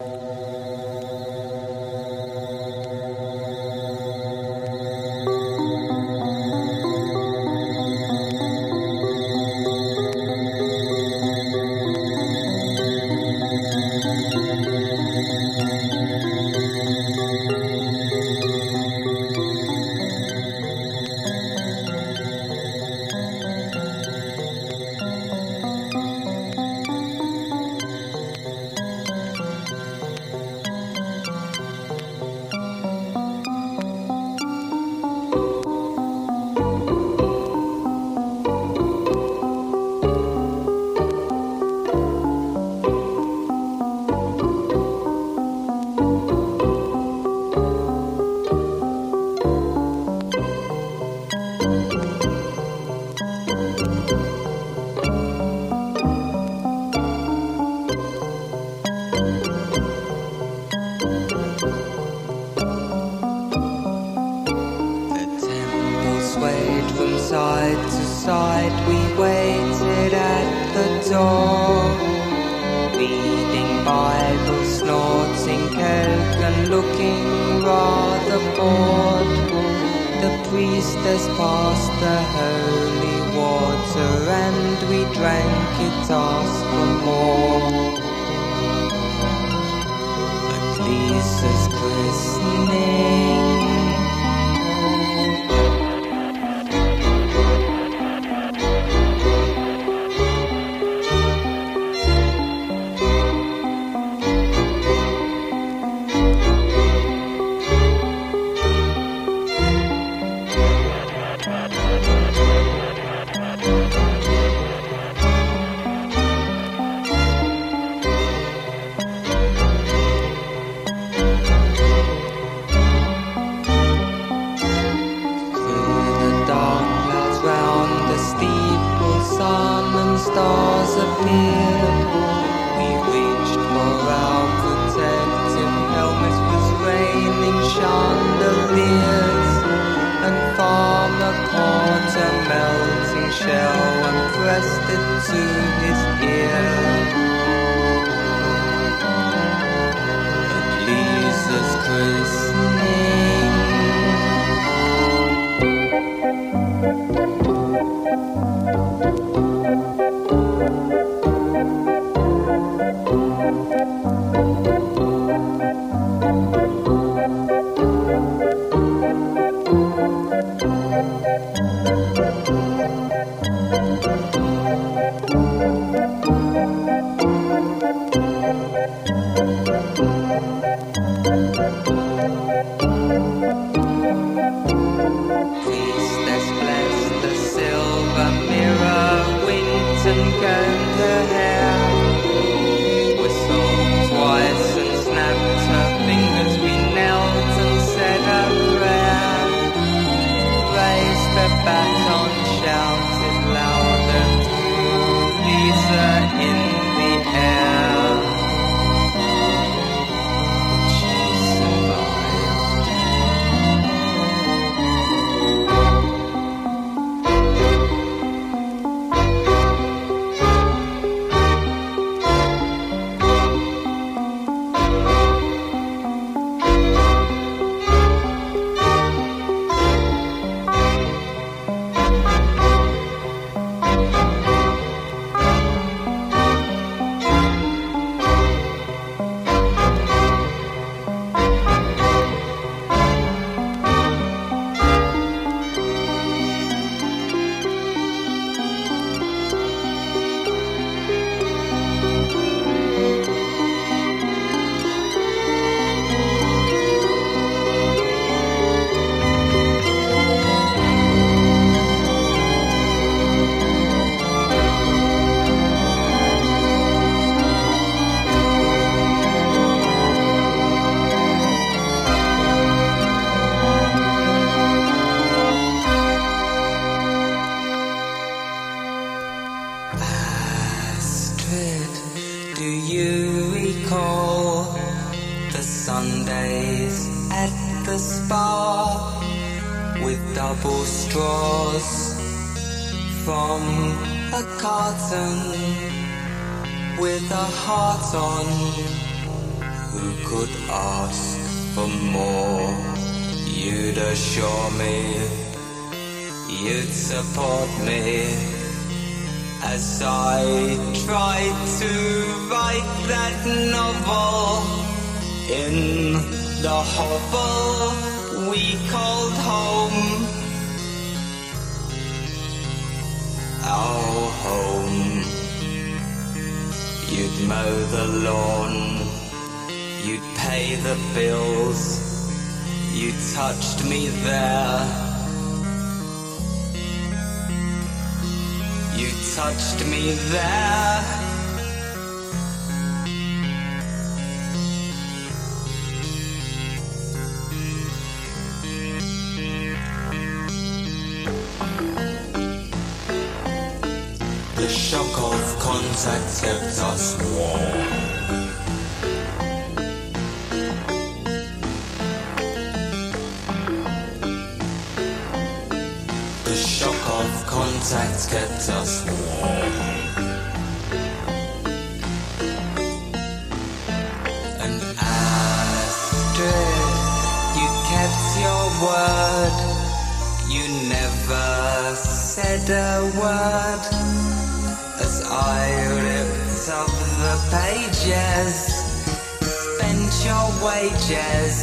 you and we drank it, ask for more. A glee's christening. Contact kept us warm. The shock of contact kept us warm. And Astrid, you kept your word. You never said a word as I ripped up the pages. Spent your wages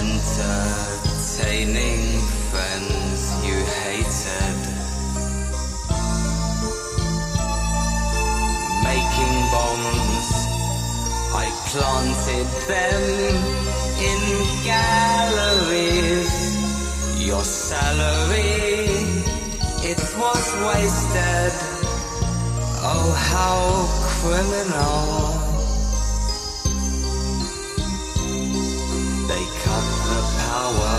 entertaining friends you hated. Making bombs, I planted them in galleries. Your salary, it was wasted. How criminal. They cut the power,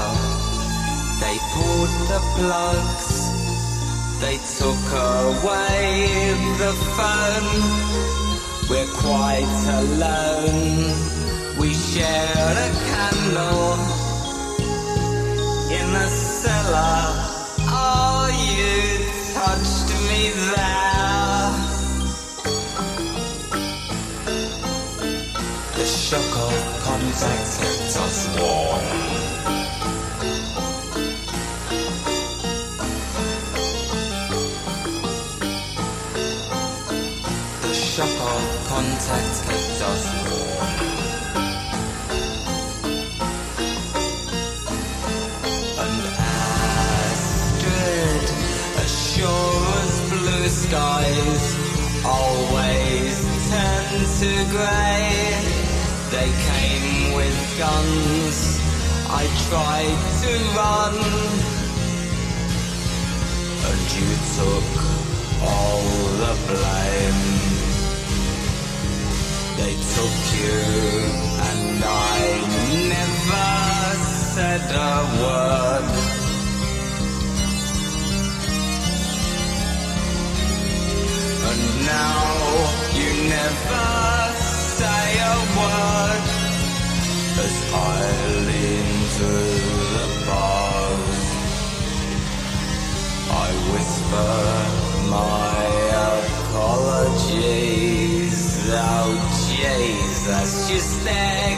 they pulled the plugs, they took away the phone. We're quite alone, we share a candle in the cellar. The shock of contact kept us warm. The shock of contact kept us warm. And Astrid, as sure as blue skies always turn to grey. They came with guns. I tried to run, and you took all the blame. They took you, and I never said a word. And now you never I lean the bars. I whisper my apologies. Oh Jesus, you stare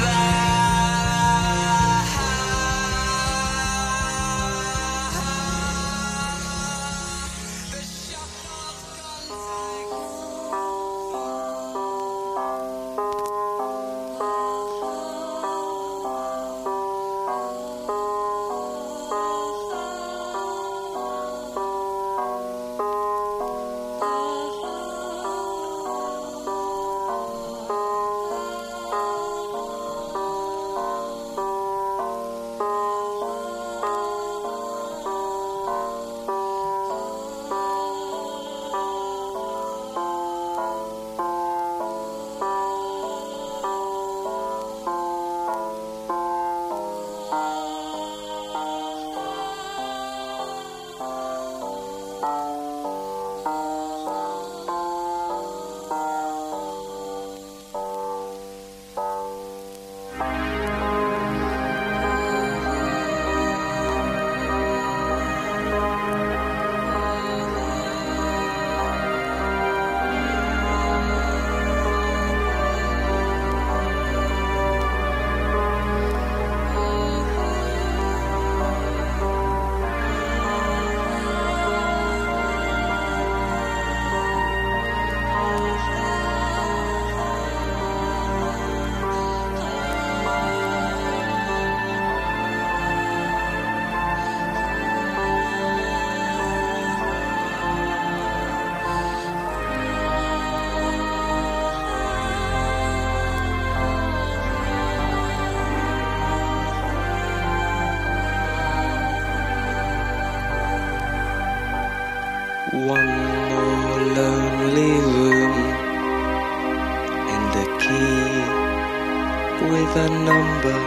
with a number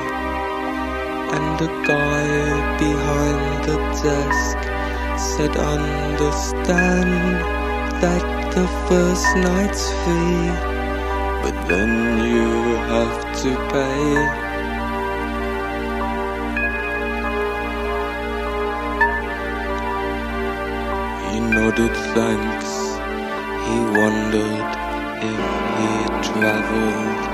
and a guy behind the desk said understand that the first night's free, but then you have to pay. He nodded thanks. He wondered if he traveled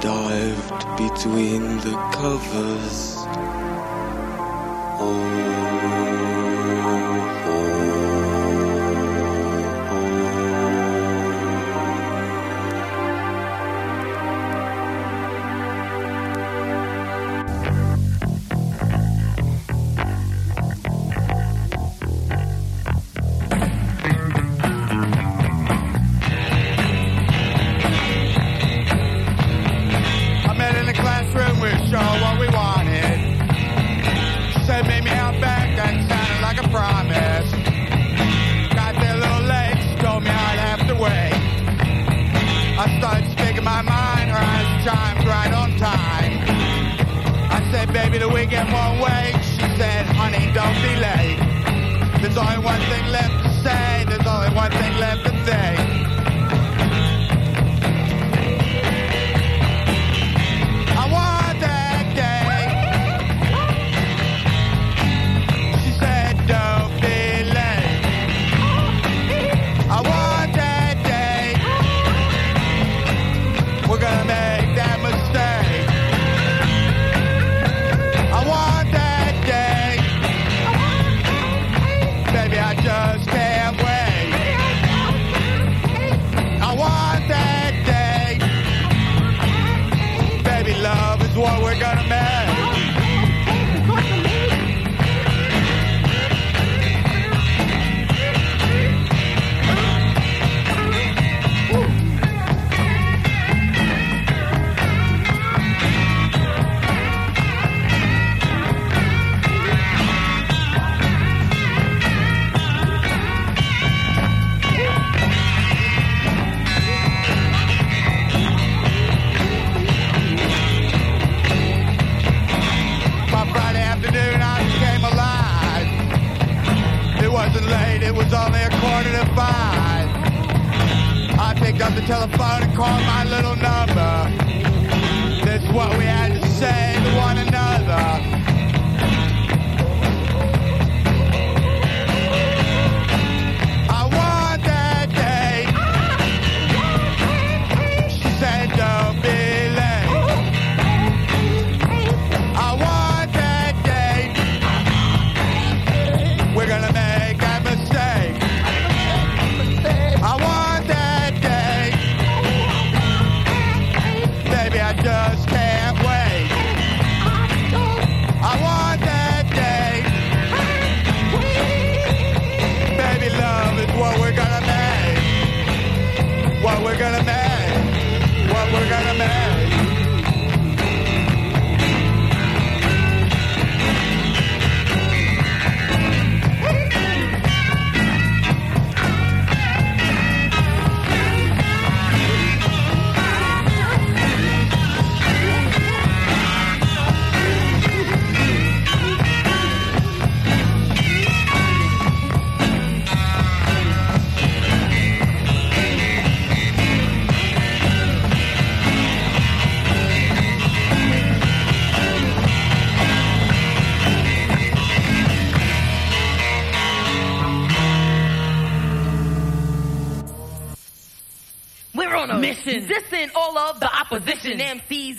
dived between the covers. Oh.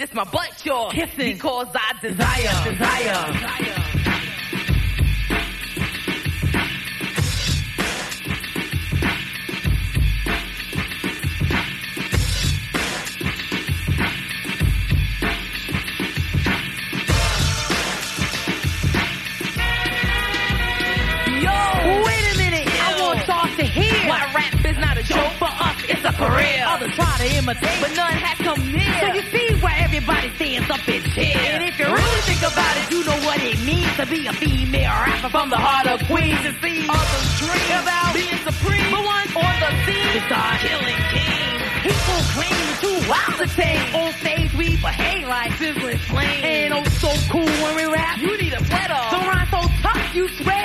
It's my butt you're kissing. Because I desire, desire. To be a female rapper from the heart of Queens and see others dream about being supreme. But once on the scene, start killing kings. People claim to wild to tame. On stage we behave like sizzling flames. And oh so cool when we rap. You need a sweater. The rhyme so tough you swear.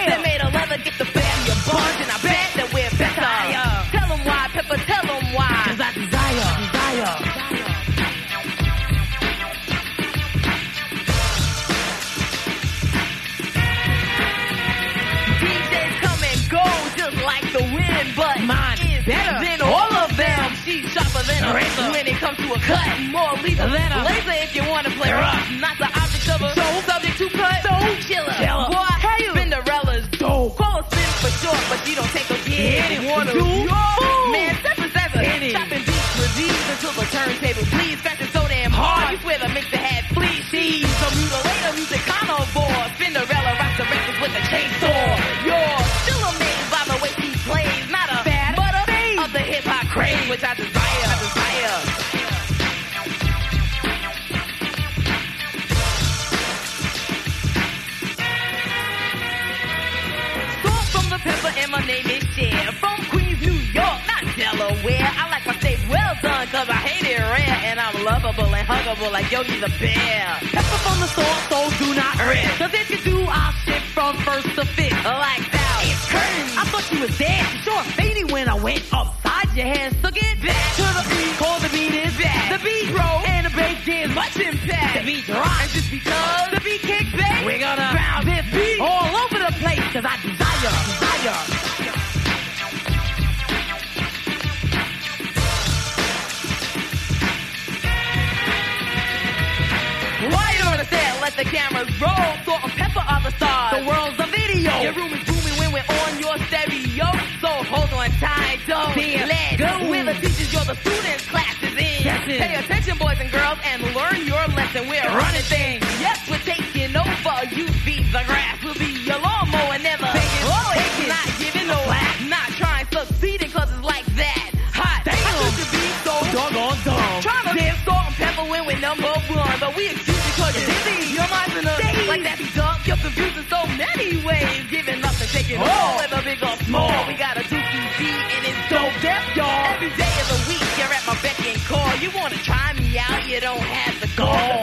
Razor when it comes to a cut. More lethal than a laser if you wanna play rough. Not the object of a show, subject to cut. So killer. killer. Boy, hey, Spinderella's dope. Call her spin for sure, but she don't take a kid. Wanna do? Man, seven seven. Chopping beats with these until the turntable bleeds. Scratching so damn hard, you swear the mixer had my name is Cher. From Queens, New York, not Delaware. I like my steak well done cause I hate it rare. And I'm lovable and huggable like Yogi the Bear. Pepper from the salt, so do not rip. Cause if you do, I'll shift from first to fifth. Like that. It's curtains. I thought you was dead. You Sure, fading when I went upside your head. Let the cameras roll. Salt and Pepa are the stars. The world's a video. Your room is booming when we're on your stereo. So hold on tight, don't let go. We're the teachers, you're the students, classes in. Pay attention, boys and girls, and learn your lesson. We're running things. Yes, we're taking over. You feed the grass. We'll be your lawnmower, never taking oh, taking, not giving no slack. Not trying, succeeding, cause it's like that. Hot. Damn. I could you be so doggone dumb. Trying to dance salt and Pepa when we're number one, but we excuse you cause you're dizzy. Mind's in like that dumb. You're confused in so many ways. Giving up and taking all, oh. whether big or small. We got a dookie beat and it's dope deaf, y'all. Every day of the week, you're at my beck and call. You wanna try me out, you don't have to go.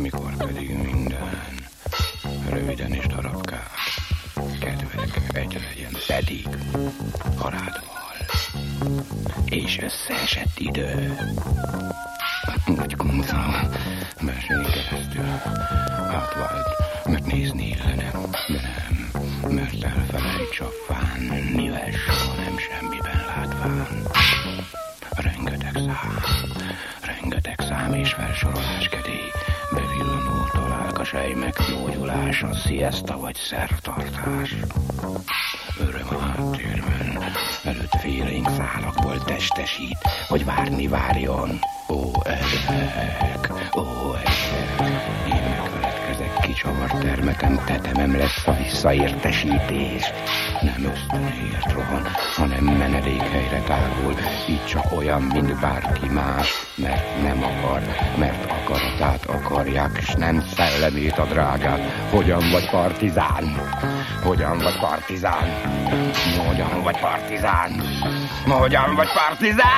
Amikor pedig minden. Röviden és darabkák, kedvek egyre legyen pedig halálval, és összeesett idő. Úgy gondolom, versenyi keresztül. Átvált, mert nézni illene, de nem, mert elfelejts a fán, mivel soha gyógyulása, siesta vagy szertartás. Öröm a háttérben, előtt félénk szálakból testesít, hogy várni várjon. Ó, ezek, ó, ezek, én megfeledkezek, kicsavart termetem, tetemem lesz a visszaértesítés. Nem ösztönért rohan, hanem menedékhelyre távol, így csak olyan, mint bárki más, mert nem akar, mert akaratát akarják, és nem szellemét a drágát. Hogyan vagy partizán? Hogyan vagy partizán? Hogyan vagy partizán? Hogyan vagy partizán?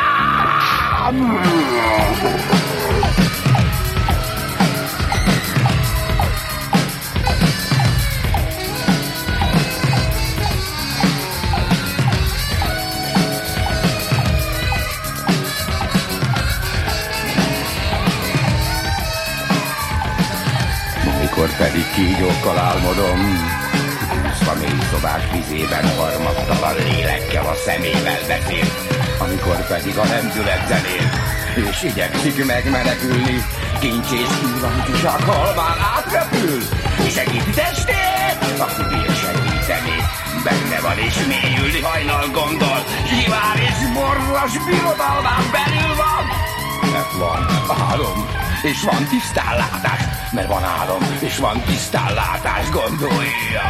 Kígyókkal álmodom, Úszva mély szobák vizében harmagtalan lélekkel a szemével beszél, amikor pedig a lendület zenél, és igyekszik megmenekülni, kincs és kíváncsiság halván átrepül, és segíti testét, aki bír segíteni. Benne van és mélyülni hajnal gondol, kíván és borzas birodalmán belül van. Mert van álom, és van tisztánlátás, mert van álom, és van tisztánlátás, gondolja.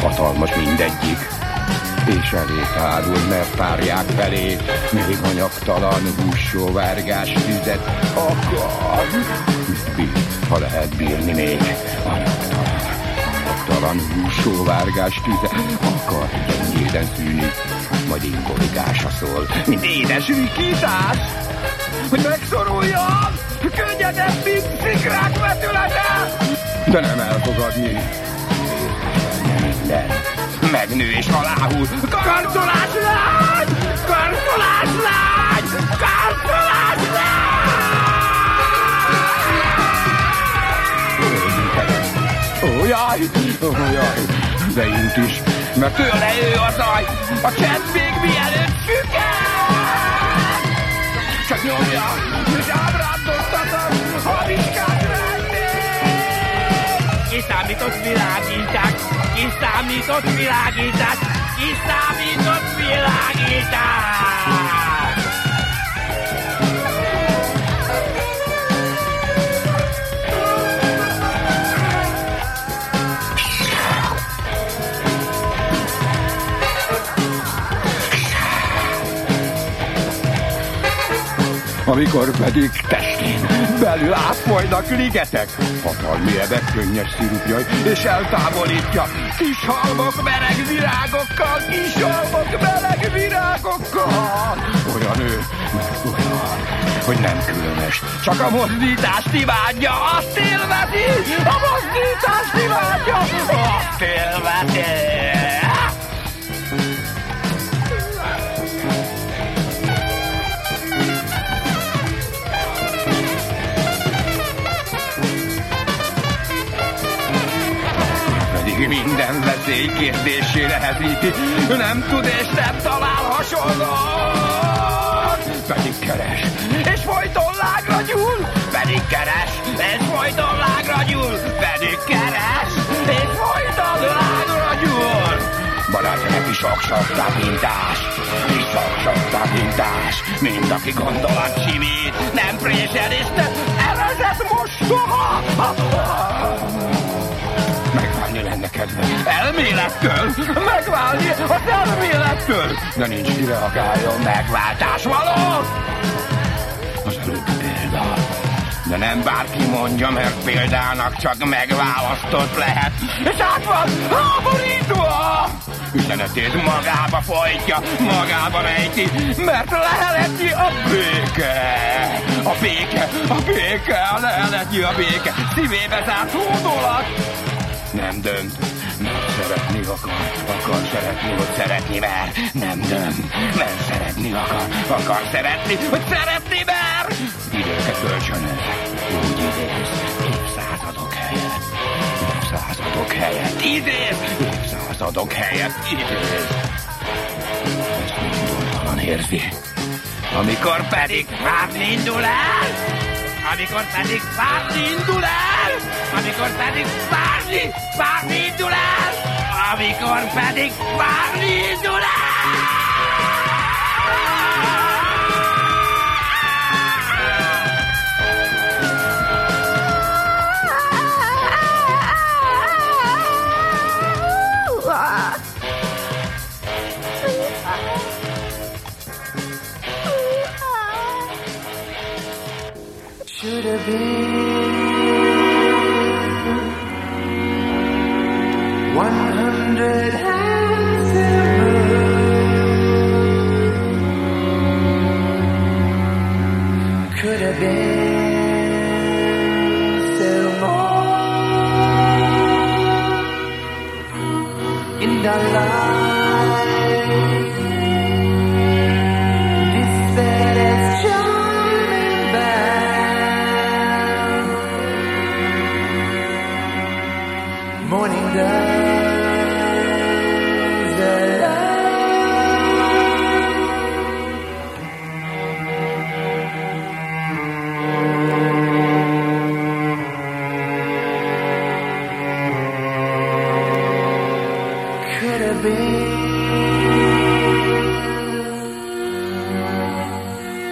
Hatalmas mindegyik, és elé tárul, mert tárják felé, még anyagtalan hússóvárgás tüzet akar. Mit ha lehet bírni még, anyagtalan hússóvárgás tüzet akar gyengéden szűni, majd inkoligása szól, mint édes vikítás, hogy megszoruljam, könnyedebb, mint szikrák vetülete, de nem elfogadni, minden. Megnő és aláhúz. Karcolás jaj! De jut is, mert tőle ő a zaj! A csend még mielőtt füket! Csak nyomja, és ábrándoztatom a viskát Kiszámított világítás, kiszámított világítás, kiszámított világítás! Amikor pedig testén belül átfolynak ligetek. Hatalmi ebek könnyes szirupjai, és eltávolítja kis halmok meleg virágokkal, kis halmok meleg virágokkal. Olyan ő, olyan, hogy nem különös, csak a mozdítást imádja, azt élvezi, a mozdítást imádja, azt élvezi. Minden veszély kérdésére hezíti. Nem tud és nem talál hasonlót. Pedig keres, és folyton lágra gyúl. Pedig keres, és folyton lágra gyúl. Pedig keres, és folyton lágra gyúl. Barátjának is sok-sok tapintás, is sok-sok mint aki gondolat simít, nem présel és te elezett most soha. Megválni lenne kedve. Elmélettől! Megválni az elmélettől! De nincs ki reagáljon megváltás való! Az előbbi példa. De nem bárki mondja, mert példának csak megválasztott lehet. És át van háborítva! Üzenetét magába folytja, magába rejti, mert leheleti a béke. A béke, a béke, leheleti a béke. Szívébe zárt hódolat. Nem dönt, mert szeretni akar, akar szeretni, hogy szeretni mer. Nem dönt, mert szeretni akar, akar szeretni, hogy szeretni mer. Időket kölcsönöz, úgy idéz, évszázadok helyett. Évszázadok helyett idéz, évszázadok helyett idéz. Ezt minduntalan érzi. Amikor pedig várni indul el, amikor pedig várni indul el, amikor pedig várni, várni indul el, amikor pedig várni indul el. Should have been one hundred hands Could have been still more in the light.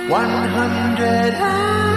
100